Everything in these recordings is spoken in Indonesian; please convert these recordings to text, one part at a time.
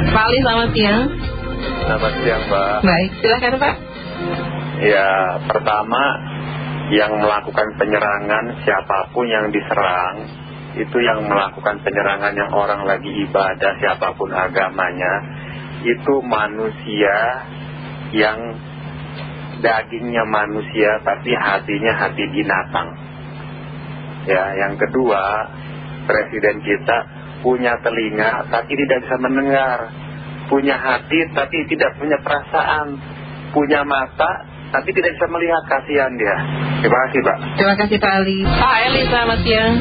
Pak Ali selamat siang. Selamat siang Mbak Baik silahkan Pak. Ya pertama yang melakukan penyerangan siapa pun yang diserang itu yang melakukan penyerangan yang orang lagi ibadah siapa pun agamanya itu manusia yang dagingnya manusia tapi hatinya hati binatang. Ya yang kedua presiden kita punya telinga tapi tidak bisa mendengar. Punya hati tapi tidak punya perasaan. Punya mata tapi tidak bisa melihat. Kasihan dia. Terima kasih Pak. Terima kasih Pak Ali. Pak Eli selamat siang.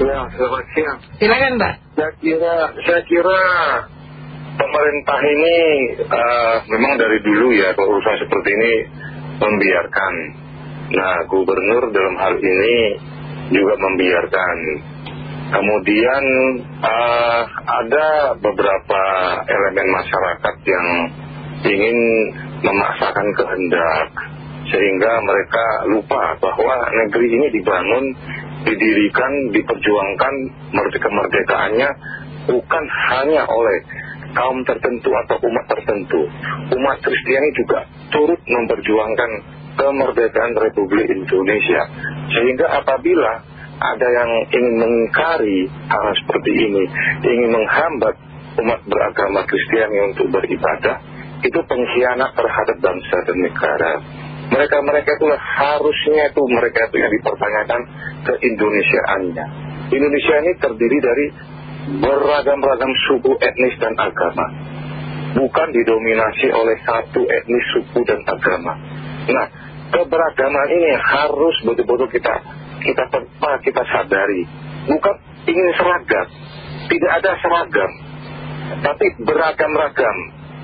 Ya selamat siang. Silakan Mbak saya kira saya kira pemerintah ini uh, memang dari dulu ya kalau urusan seperti ini membiarkan. Nah gubernur dalam hal ini juga membiarkan kemudian uh, ada beberapa elemen masyarakat yang ingin memaksakan kehendak sehingga mereka lupa bahwa negeri ini dibangun didirikan, diperjuangkan kemerdekaannya bukan hanya oleh kaum tertentu atau umat tertentu. Umat Kristiani juga turut memperjuangkan kemerdekaan Republik Indonesia. Sehingga apabila ada yang ingin mengingkari hal seperti ini ingin menghambat umat beragama Kristiani untuk beribadah itu pengkhianat terhadap bangsa dan negara. Mereka-mereka itulah harusnya itu mereka itu yang dipertanyakan keindonesiaannya Indonesia ini terdiri dari beragam-ragam suku etnis dan agama. Bukan didominasi oleh satu etnis suku dan agama. Nah keberagaman ini harus betul-betul kita kita tanpa kita sadari. Bukan ingin seragam. Tidak ada seragam. Tapi beragam-ragam.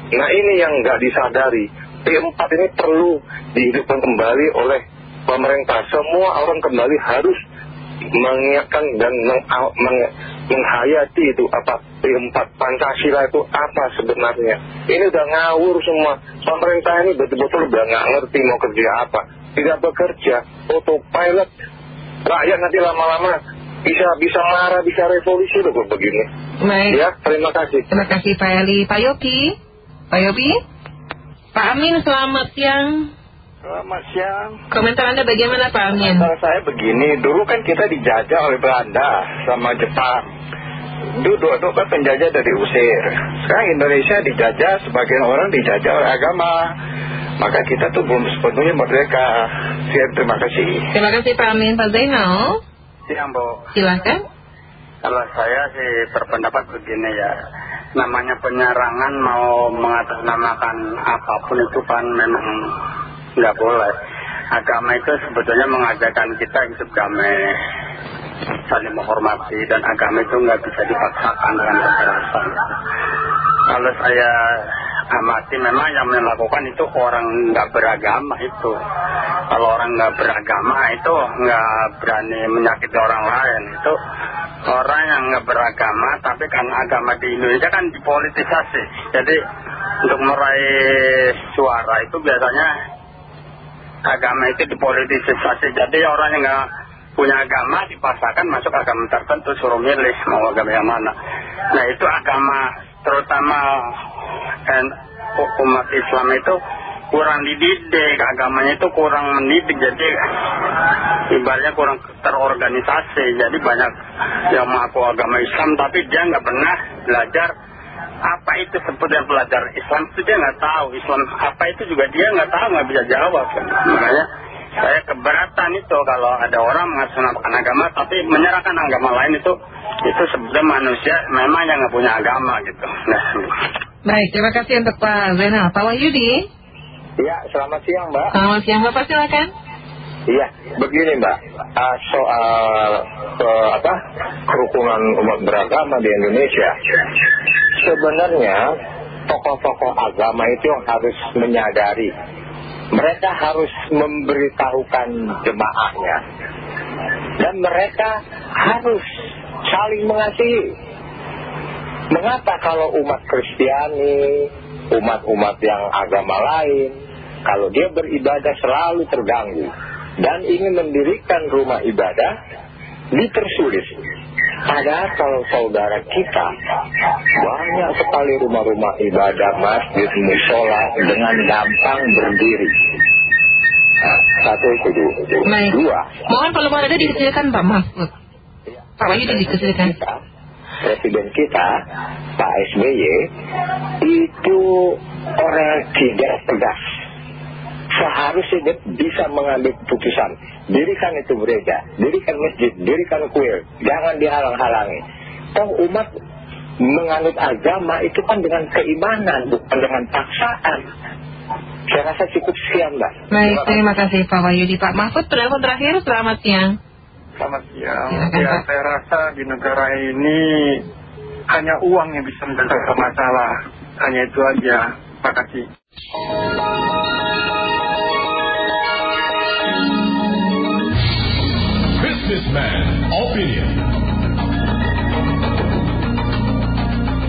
Nah ini yang nggak disadari. P4 ini perlu dihidupkan kembali oleh pemerintah. Semua orang kembali harus mengingatkan dan meng, meng, menghayati itu apa P4 Pancasila itu apa sebenarnya? Ini udah ngawur semua. Pemerintah ini betul-betul udah nggak ngerti mau kerja apa. Tidak bekerja. Autopilot rakyat nanti lama-lama bisa bisa marah bisa revolusi loh begini baik ya terima kasih terima kasih Pak Eli Pak Yopi Pak Yopi Pak Amin selamat siang Selamat siang. Komentar Anda bagaimana Pak Amin? Komentar saya begini, dulu kan kita dijajah oleh Belanda sama Jepang. Dulu kan penjajah dari usir. Sekarang Indonesia dijajah, sebagian orang dijajah oleh agama. Maka kita tuh belum sepenuhnya merdeka. Siap, terima kasih. Terima kasih Pak Amin. Pak Zainal? Siang, Bu. Silahkan. Kalau saya sih berpendapat begini ya. Namanya penyerangan mau mengatasnamakan apa pun itu kan memang nggak boleh. Agama itu sebetulnya mengajarkan kita hidup damai, saling menghormati, dan agama itu nggak bisa dipaksakan dengan kekerasan. Kalau saya amati memang yang melakukan itu orang nggak beragama itu. Kalau orang nggak beragama itu nggak berani menyakiti orang lain itu orang yang nggak beragama tapi kan agama di Indonesia kan dipolitisasi. Jadi untuk meraih suara itu biasanya agama itu dipolitisasi. Jadi orang yang nggak punya agama dipaksakan masuk agama tertentu suruh milih mau agama yang mana. Nah itu agama terutama umat Islam itu kurang dididik, agamanya itu kurang mendidik, jadi ibaratnya kurang terorganisasi. Jadi banyak yang mengaku agama Islam tapi dia nggak pernah belajar apa itu sebetulnya belajar Islam itu dia nggak tahu Islam apa itu juga dia nggak tahu nggak bisa jawab makanya saya keberatan itu kalau ada orang mengatasnamakan agama tapi menyerahkan agama lain itu itu sebetulnya manusia memang yang nggak punya agama gitu. Nah. Baik terima kasih untuk Pak Zainal. Pak Wahyudi? Ya selamat siang Mbak. Selamat siang Bapak. Silakan. Iya, begini Mbak, uh, soal uh, apa kerukunan umat beragama di Indonesia, sebenarnya tokoh-tokoh agama itu yang harus menyadari, mereka harus memberitahukan jemaahnya, dan mereka harus saling mengasihi. Mengapa kalau umat Kristiani, umat-umat yang agama lain, kalau dia beribadah selalu terganggu? dan ingin mendirikan rumah ibadah dipersulit. Padahal kalau saudara kita banyak sekali rumah-rumah ibadah, masjid, musola dengan gampang berdiri. Satu itu. Baik. Dua, Mohon kalau ada dikecilkan Pak Mahfud. Dikecilkan. kita, presiden kita, Pak SBY, itu orang yang tidak tegas. Seharusnya dia bisa mengambil keputusan. Dirikan itu gereja, dirikan masjid, dirikan kuil. Jangan dihalang-halangi. Toh umat menganut agama itu kan dengan keimanan, bukan dengan paksaan. Saya rasa cukup sekian, Mbak. Baik, terima kasih Pak Wahyudi. Pak Mahfud, penelpon terakhir, selamat siang. Selamat siang. Ya, saya rasa di negara ini hanya uang yang bisa menyelesaikan masalah. Hanya itu aja. Terima kasih. Businessman Opinion.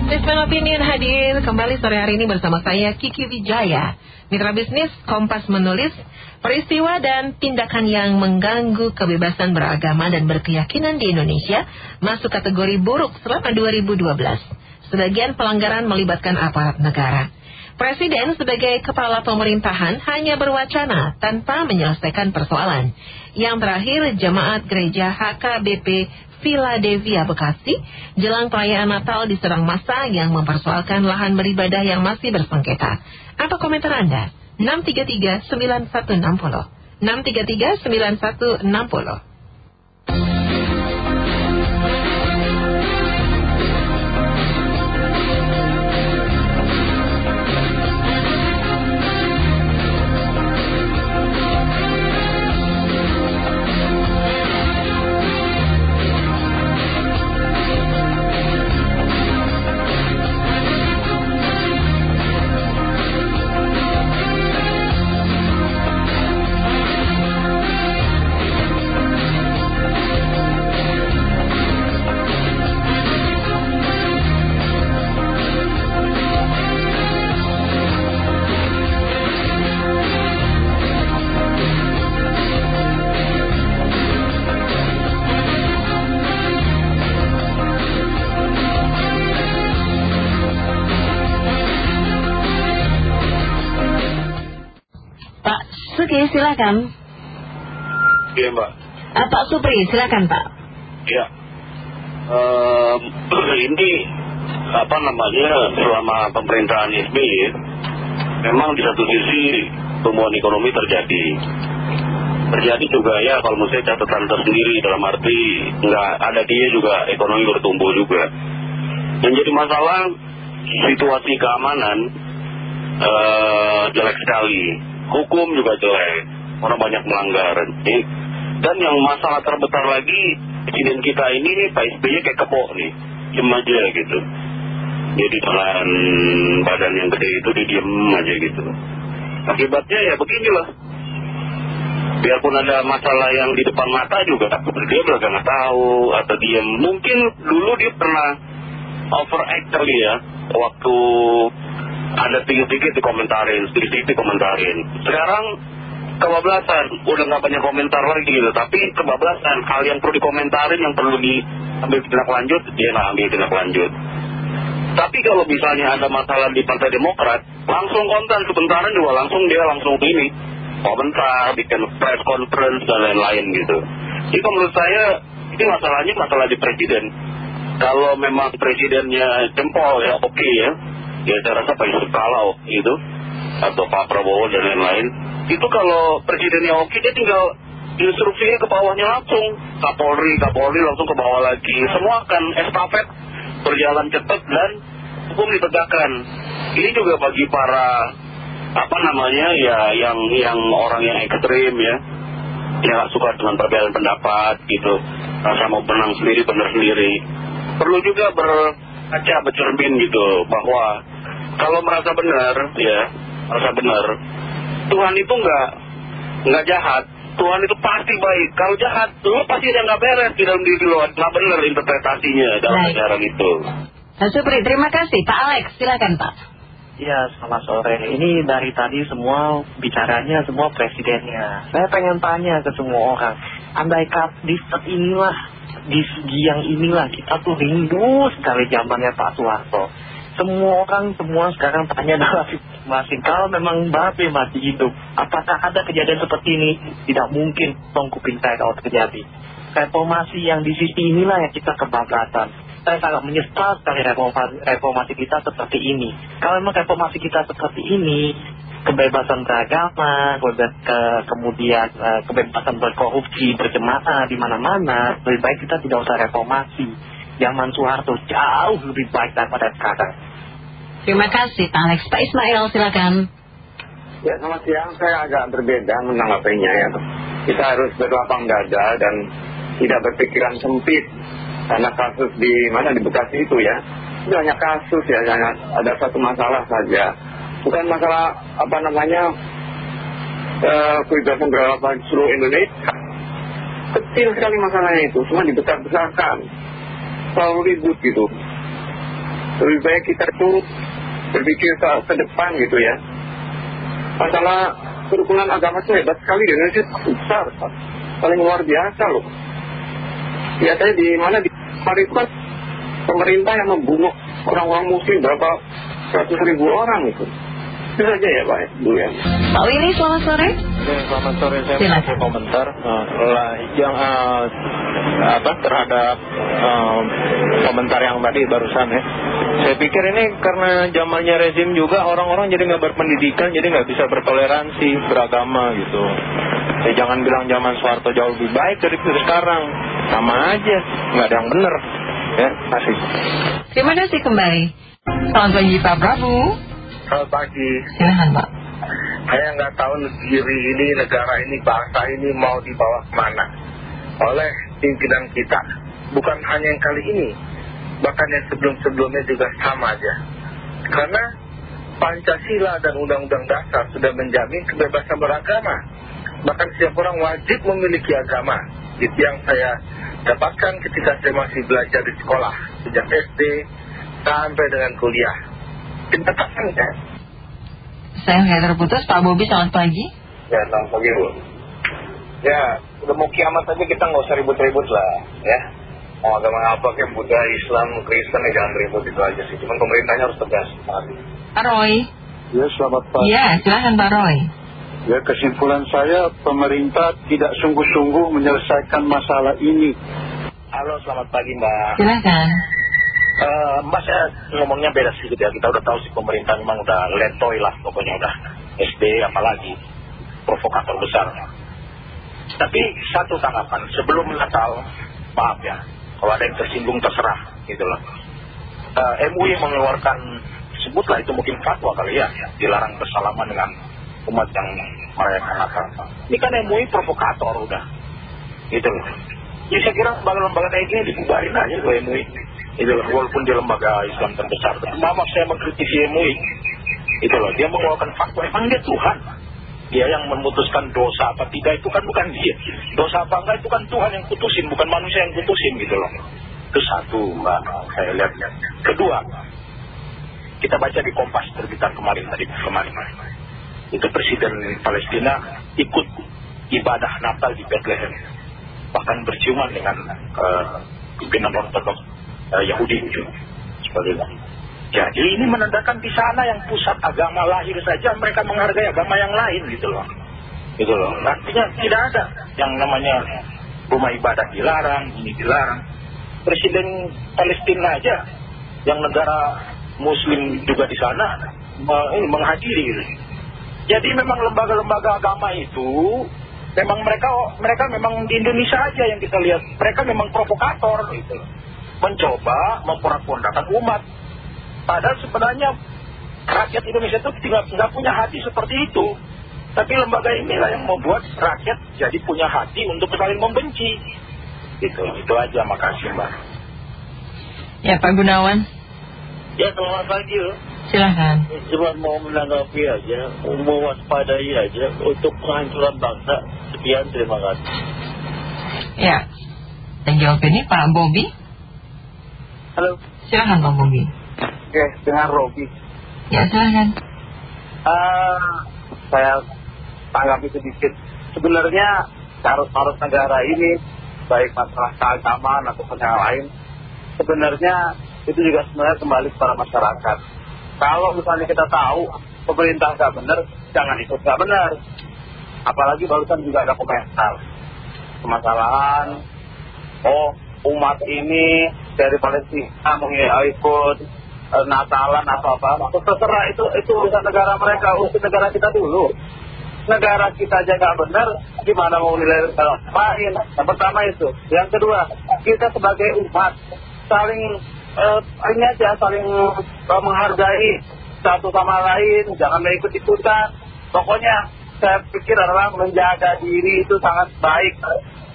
Businessman Opinion hadir kembali sore hari ini bersama saya Kiki Wijaya. Mitra bisnis Kompas menulis peristiwa dan tindakan yang mengganggu kebebasan beragama dan berkeyakinan di Indonesia masuk kategori buruk selama 2012. Sebagian pelanggaran melibatkan aparat negara. Presiden sebagai kepala pemerintahan hanya berwacana tanpa menyelesaikan persoalan. Yang terakhir, jemaat gereja HKBP Philadelphia Bekasi jelang perayaan Natal diserang massa yang mempersoalkan lahan beribadah yang masih bersengketa. Apa komentar Anda? 633 9160 Suki silakan. Iya Mbak. Ah, Pak Supri silakan Pak. Ya, Ehm, ini apa namanya selama pemerintahan SBY memang di satu sisi pertumbuhan ekonomi terjadi. Terjadi juga ya kalau menurut saya catatan tersendiri dalam arti nggak ada dia juga ekonomi bertumbuh juga. Yang jadi masalah situasi keamanan eh, jelek sekali, hukum juga jelek, orang banyak melanggar. Jadi, dan yang masalah terbesar lagi presiden kita ini nih Pak SBY kayak kebo nih, diem aja gitu. Jadi dengan badan yang gede itu dia diem aja gitu. Akibatnya ya beginilah. Biarpun ada masalah yang di depan mata juga, dia belakang nggak tahu atau diem. Mungkin dulu dia pernah overact kali ya, waktu ada sedikit-sedikit dikomentarin, sedikit-sedikit dikomentarin. Sekarang kebablasan, udah nggak banyak komentar lagi gitu. Tapi kebablasan, hal yang perlu dikomentarin, yang perlu diambil tindak lanjut, dia nggak ambil tindak lanjut. Tapi kalau misalnya ada masalah di Partai Demokrat, langsung konten sebentar juga langsung dia langsung ini komentar, bikin press conference dan lain-lain gitu. Jadi menurut saya ini masalahnya masalah di presiden. Kalau memang presidennya jempol ya oke ya, ya saya rasa Pak Yusuf Kala gitu atau Pak Prabowo dan lain-lain. Itu kalau presidennya oke dia tinggal instruksinya ke bawahnya langsung, Kapolri, Kapolri langsung ke bawah lagi. Semua akan estafet berjalan cepat dan hukum ditegakkan. Ini juga bagi para apa namanya ya yang yang orang yang ekstrim ya yang nggak suka dengan perbedaan pendapat gitu rasa mau menang sendiri benar sendiri perlu juga berkaca bercermin gitu bahwa kalau merasa benar ya merasa benar Tuhan itu nggak nggak jahat Tuhan itu pasti baik kalau jahat lo pasti ada nggak beres di dalam diri lo nggak benar interpretasinya dalam ajaran itu Pak Supri terima kasih. Pak Alex silakan Pak. Ya, selamat sore. Ini dari tadi semua bicaranya semua presidennya. Saya pengen tanya ke semua orang, andai kat di saat inilah di segi yang inilah kita tuh rindu sekali zamannya Pak Soeharto. Semua orang semua sekarang tanya dalam masing kalau memang Babe masih hidup, apakah ada kejadian seperti ini? Tidak mungkin tong kuping saya kalau terjadi. Reformasi yang di sisi inilah yang kita kebablasan. Saya sangat menyesal sekali reformasi, kita seperti ini. Kalau memang reformasi kita seperti ini, kebebasan beragama, kemudian eh, kebebasan berkorupsi, berjemaah di mana-mana, lebih baik kita tidak usah reformasi. Zaman Soeharto jauh lebih baik daripada sekarang. Terima kasih Pak Alex. Pak Ismail silakan. Ya selamat siang, saya agak berbeda menanggapinya ya. Kita harus berlapang dada dan tidak berpikiran sempit. Karena kasus di mana di Bekasi itu ya, itu hanya kasus ya, hanya ada satu masalah saja. Bukan masalah apa namanya eh, beragama di seluruh Indonesia. Kecil sekali masalahnya itu, cuma dibesar-besarkan. Selalu ribut gitu. Lebih baik kita tuh berpikir ke, ke depan gitu ya. Masalah kerukunan agama itu hebat sekali di Indonesia besar paling luar biasa loh. Biasanya di mana di Mari itu kan pemerintah yang membunuh orang-orang muslim berapa ratus ribu orang itu. Itu saja ya Pak Bu ya Pak Willy selamat sore. Selamat sore, saya mau komentar lah, yang eh, apa terhadap eh, komentar yang tadi barusan ya. Saya pikir ini karena zamannya rezim juga orang-orang jadi nggak berpendidikan, jadi nggak bisa bertoleransi beragama gitu. Ya jangan bilang zaman Soeharto jauh lebih baik dari sekarang, sama aja, nggak ada yang benar. Ya, kasih. Terima kasih kembali. Selamat pagi Pak Prabu. Selamat pagi Silakan Pak. Saya nggak tahu negeri ini negara ini bangsa ini mau dibawa ke mana. Oleh pimpinan kita. Bukan hanya yang kali ini. Bahkan yang sebelum-sebelumnya juga sama aja. Karena Pancasila dan Undang-Undang Dasar sudah menjamin kebebasan beragama. Bahkan setiap orang wajib memiliki agama. Itu yang saya dapatkan ketika saya masih belajar di sekolah sejak SD sampai dengan kuliah. Kenyataannya Saya nggak terputus Pak Bobi selamat pagi. Ya, selamat pagi Bu. Ya, udah mau kiamat aja kita nggak usah ribut-ribut lah, ya. Mau agama apa kayak Buddha, Islam, Kristen ya jangan ribut itu aja sih. Cuman pemerintahnya harus tegas. Pak Roy. Ya selamat pagi. Iya silakan Pak Roy. Ya kesimpulan saya pemerintah tidak sungguh-sungguh menyelesaikan masalah ini. Halo, selamat pagi Mbak. Silakan. Eh, Mbak saya ngomongnya beda sedikit ya. Kita udah tahu sih pemerintah memang udah letoy lah pokoknya udah SD apalagi provokator besar. Tapi satu tanggapan sebelum Natal, maaf ya, kalau ada yang tersinggung terserah gitu loh. Eh, MUI mengeluarkan sebutlah itu mungkin fatwa kali ya, dilarang bersalaman dengan umat yang merayakan Natal. Ini kan MUI provokator udah, gitu loh. Ya saya kira lembaga-lembaga kayak gini dibubarin aja ke MUI. Itu loh, walaupun dia lembaga Islam terbesar. Maaf saya mengkritisi MUI. Itu loh, dia mengeluarkan fatwa. Emang dia Tuhan? Dia yang memutuskan dosa apa tidak itu kan bukan dia. Dosa apa enggak itu kan Tuhan yang putusin, bukan manusia yang putusin gitu loh. Itu satu mbak, saya lihat. Kedua, kita baca di Kompas terbitan kemarin tadi kemarin. Itu Presiden Palestina ikut ibadah Natal di Bethlehem. Bahkan berciuman dengan eh, pimpinan ortodoks eh, Yahudi. Seperti itu. Jadi ini menandakan di sana yang pusat agama lahir saja mereka menghargai agama yang lain gitu loh. Gitu loh. Artinya tidak ada yang namanya rumah ibadah dilarang, ini dilarang. Presiden Palestina aja yang negara muslim juga di sana ini menghadiri gitu. Jadi memang lembaga-lembaga agama itu memang mereka mereka memang di Indonesia aja yang kita lihat mereka memang provokator gitu loh. Mencoba memporak-pondakan umat. Padahal sebenarnya rakyat Indonesia itu tidak nggak punya hati seperti itu. Tapi lembaga inilah yang membuat rakyat jadi punya hati untuk saling membenci. Itu, itu aja. Makasih Mbak. Ya Pak Gunawan. Ya selamat pagi. Silakan. Cuma mau menanggapi aja, mewaspadai aja untuk penghancuran bangsa. Sekian, terima kasih. Ya. Dan jawab ini Pak Bobi. Halo, Silakan Pak Bobi. oke, dengan Robi. Ya silakan. Ah, saya tanggapi sedikit. Sebenarnya carut-marut negara ini baik masalah keagamaan ataupun yang lain sebenarnya itu juga sebenarnya kembali kepada masyarakat kalau misalnya kita tahu pemerintah nggak benar jangan ikut nggak benar apalagi barusan juga ada komentar permasalahan oh umat ini dari Palestina. Mau ikut eh, Natalan atau apa. Terserah itu itu urusan negara mereka urusan negara kita dulu. Negara kita aja nggak benar gimana mau nilai negara lain? Yang pertama itu. Yang kedua kita sebagai umat saling eh, ini aja saling eh, menghargai satu sama lain jangan ikut ikutan. Pokoknya saya pikir adalah menjaga diri itu sangat baik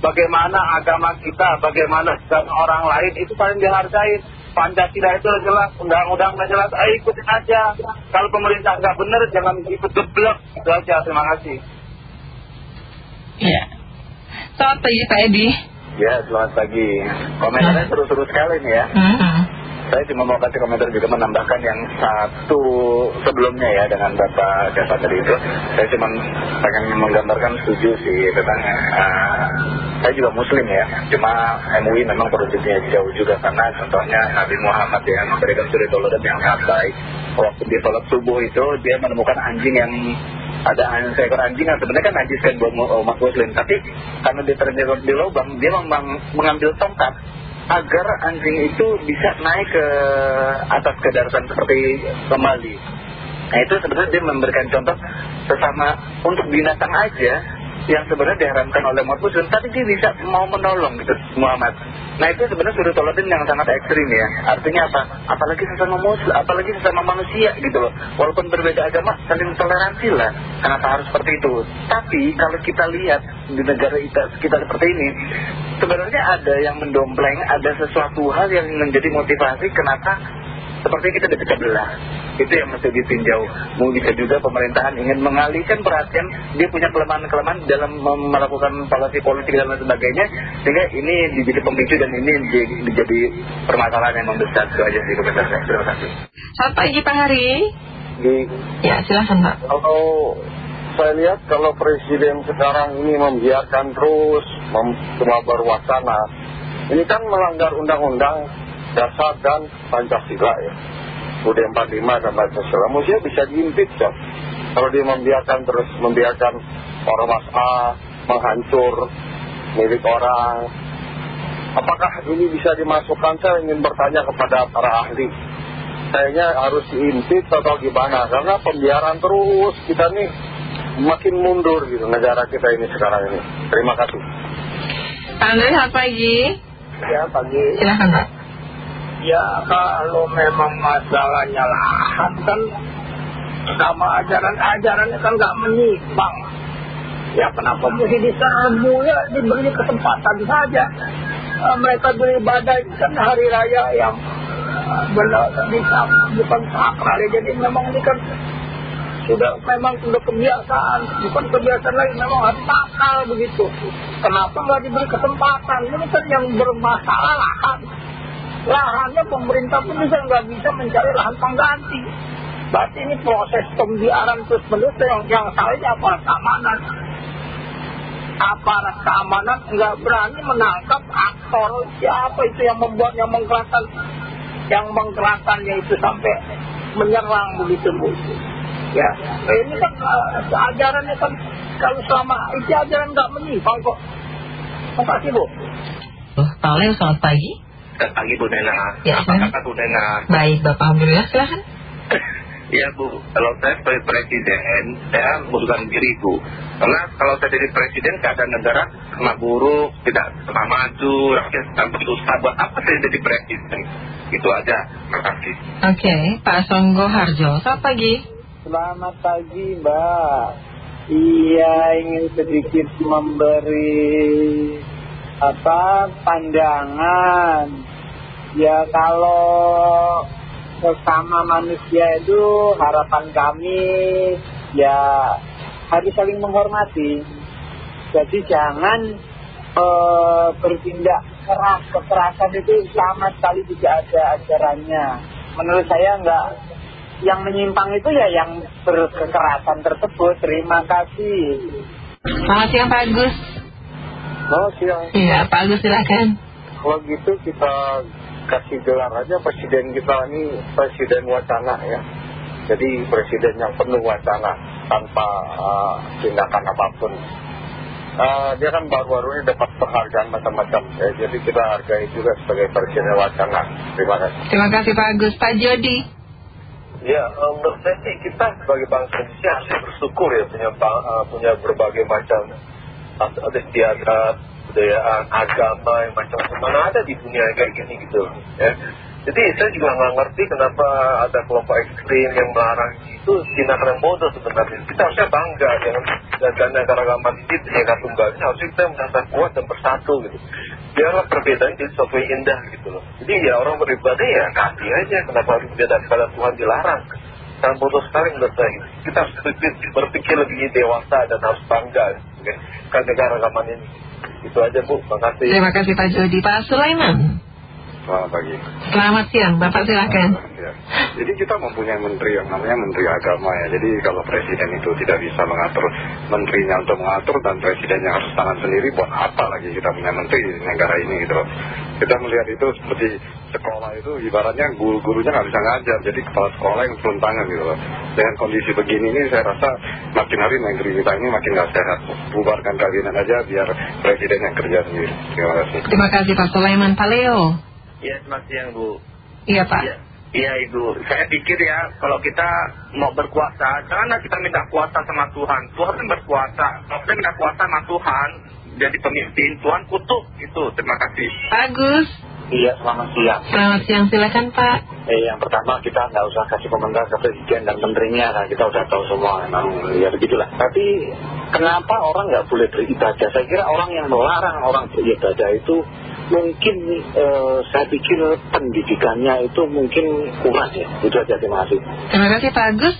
bagaimana agama kita bagaimana agama orang lain itu saling dihargai Pancasila itu jelas, undang-undangnya jelas, ayo ikutin aja. Kalau pemerintah nggak benar, jangan ikut geblek. Itu aja, terima kasih. Iya. Selamat pagi Pak Edi. Ya, selamat pagi. Komentarnya seru-seru sekali nih ya. Hmm. Saya cuma mau kasih komentar juga menambahkan yang satu sebelumnya ya dengan Bapak Desa tadi itu. Saya cuma pengen menggambarkan setuju sih tentang uh, saya juga muslim ya. Cuma MUI memang produknya jauh juga karena contohnya Nabi Muhammad yang memberikan suri toladan yang sangat baik. Waktu di sholat subuh itu dia menemukan anjing yang ada seekor anjing yang sebenarnya kan najis kan buat umat muslim tapi karena dia terjebak di lubang dia memang mengambil tongkat agar anjing itu bisa naik ke atas ke daratan seperti kembali nah itu sebenarnya dia memberikan contoh sesama untuk binatang aja yang sebenarnya diharamkan oleh muslim tapi dia bisa mau menolong gitu Muhammad. Nah itu sebenarnya sudut toladan yang sangat ekstrim ya. Artinya apa? Apalagi sesama muslim apalagi sesama manusia gitu loh. Walaupun berbeda agama saling toleransi lah. Kenapa harus seperti itu? Tapi kalau kita lihat di negara kita, kita seperti ini sebenarnya ada yang mendompleng ada sesuatu hal yang menjadi motivasi kenapa seperti kita dipecah belah itu yang mesti ditinjau. Bisa juga pemerintahan ingin mengalihkan perhatian dia punya kelemahan-kelemahan dalam melakukan polisi politik dan lain sebagainya sehingga ini menjadi pemicu dan ini menjadi permasalahan yang membesar. Itu aja sih komentar saya. Terima kasih. Selamat pagi Pak Hari. Di, Ya silahkan Pak. Kalau saya lihat kalau presiden sekarang ini membiarkan terus mem, cuma berwacana ini kan melanggar undang-undang dasar dan Pancasila ya. UD 45 dan Pancasila. Mestinya bisa diimpeach kalau dia membiarkan terus membiarkan ormas A menghancur milik orang apakah ini bisa dimasukkan? Saya ingin bertanya kepada para ahli. Kayaknya harus diimpeach atau gimana? Karena pembiaran terus kita nih makin mundur gitu negara kita ini sekarang ini. Terima kasih. Andre selamat pagi. Ya pagi. Silahkan Pak Ya kalau memang masalahnya lahan kan sama ajaran-ajarannya kan nggak menyimpang. Ya kenapa mesti diserbu ya diberi kesempatan saja. Eh, mereka beribadah kan hari raya yang eh, benar bisa bukan sakral ya. Jadi memang ini kan sudah memang sudah kebiasaan bukan kebiasaan lagi memang harus sakral begitu. Kenapa nggak diberi kesempatan? Ini kan yang bermasalah lahan lahannya pemerintah pun bisa nggak bisa mencari lahan pengganti. Berarti ini proses pembiaran terus menerus yang, yang salahnya apa keamanan. Aparat keamanan nggak berani menangkap aktor siapa itu yang membuat yang mengkeraskan yang mengkerasannya itu sampai menyerang begitu bu. Ya, ini kan uh, ajarannya kan kalau selama itu ajaran nggak menyimpang kok. Terima kasih bu. Loh, Pak Leo selamat pagi Selamat pagi Bu Nena. Ya, Apa kata Bu Nena? Baik Bapak Alhamdulillah silahkan Ya Bu, kalau saya sebagai presiden, saya bukan diri Bu. Karena kalau saya jadi presiden, keadaan negara sama buruk, tidak sama maju, rakyat tanpa berusaha. Buat apa saya jadi presiden? Itu aja. Terima kasih. Oke Pak Songgo Harjo Selamat pagi Selamat pagi Mbak Iya ingin sedikit memberi apa pandangan. Ya kalau sesama manusia itu harapan kami ya harus saling menghormati. Jadi jangan eh, bertindak keras. Kekerasan itu sama sekali tidak ada ajarannya. Menurut saya enggak. Yang menyimpang itu ya yang berkekerasan tersebut. Terima kasih. Selamat siang Pak Agus Selamat siang. Iya, Pak Agus silakan. Kalau gitu kita kasih gelar aja presiden kita ini presiden wacana ya. Jadi presiden yang penuh wacana tanpa uh, tindakan apa pun. Uh, dia kan baru-baru ini dapat penghargaan macam-macam ya. Jadi kita hargai juga sebagai presiden wacana. Terima kasih. Terima kasih Pak Agus. Pak Jody. Ya, um, menurut saya sih kita sebagai bangsa Indonesia harus bersyukur ya punya, uh, punya berbagai macam ada istiadat, budayaan, agama yang macam-macam mana ada di dunia kayak gini gitu ya. Jadi saya juga nggak ngerti kenapa ada kelompok ekstrim yang melarang itu tindakan yang bodoh sebenarnya. Kita harusnya bangga dengan dan negara-negara ini dengan tunggalnya harusnya kita merasa kuat dan bersatu gitu. Biarlah perbedaan jadi sesuatu yang indah gitu loh. Jadi ya orang beribadah ya kasih aja kenapa harus berbeda pada Tuhan dilarang. Sangat bodoh sekali menurut saya. Kita harus berpikir lebih dewasa dan harus bangga gitu, kan ini. Itu aja Bu, terima kasih. Terima kasih Pak Jody. Pak Sulaiman. Selamat pagi. Selamat siang, Bapak silakan. Ya. Jadi kita mempunyai menteri yang namanya menteri agama ya. Jadi kalau presiden itu tidak bisa mengatur menterinya untuk mengatur dan presidennya harus tangan sendiri, buat apa lagi kita punya menteri di negara ini gitu loh. Kita melihat itu seperti sekolah itu ibaratnya guru-gurunya nggak bisa ngajar, jadi kepala sekolah yang turun tangan gitu loh. Dengan kondisi begini ini saya rasa makin hari negeri kita ini makin nggak sehat. Bubarkan kabinet aja biar presiden yang kerja sendiri. Terima kasih. Terima kasih Pak Sulaiman. Pak Leo. Iya, selamat siang Bu. Iya Pak. Iya, iya Ibu. Saya pikir ya, kalau kita mau berkuasa, janganlah kita minta kuasa sama Tuhan. Tuhan kan berkuasa. Kalau kita minta kuasa sama Tuhan, jadi pemimpin, Tuhan kutuk. Itu, terima kasih. Bagus. Iya, selamat siang. Selamat siang, silakan Pak. Eh, yang pertama kita nggak usah kasih komentar ke presiden dan menterinya, nah, kita udah tahu semua. Memang ya begitulah. Tapi kenapa orang nggak boleh beribadah? Saya kira orang yang melarang orang beribadah itu mungkin eh, saya pikir pendidikannya itu mungkin kurang ya. Itu aja terima kasih. Terima kasih Pak Agus.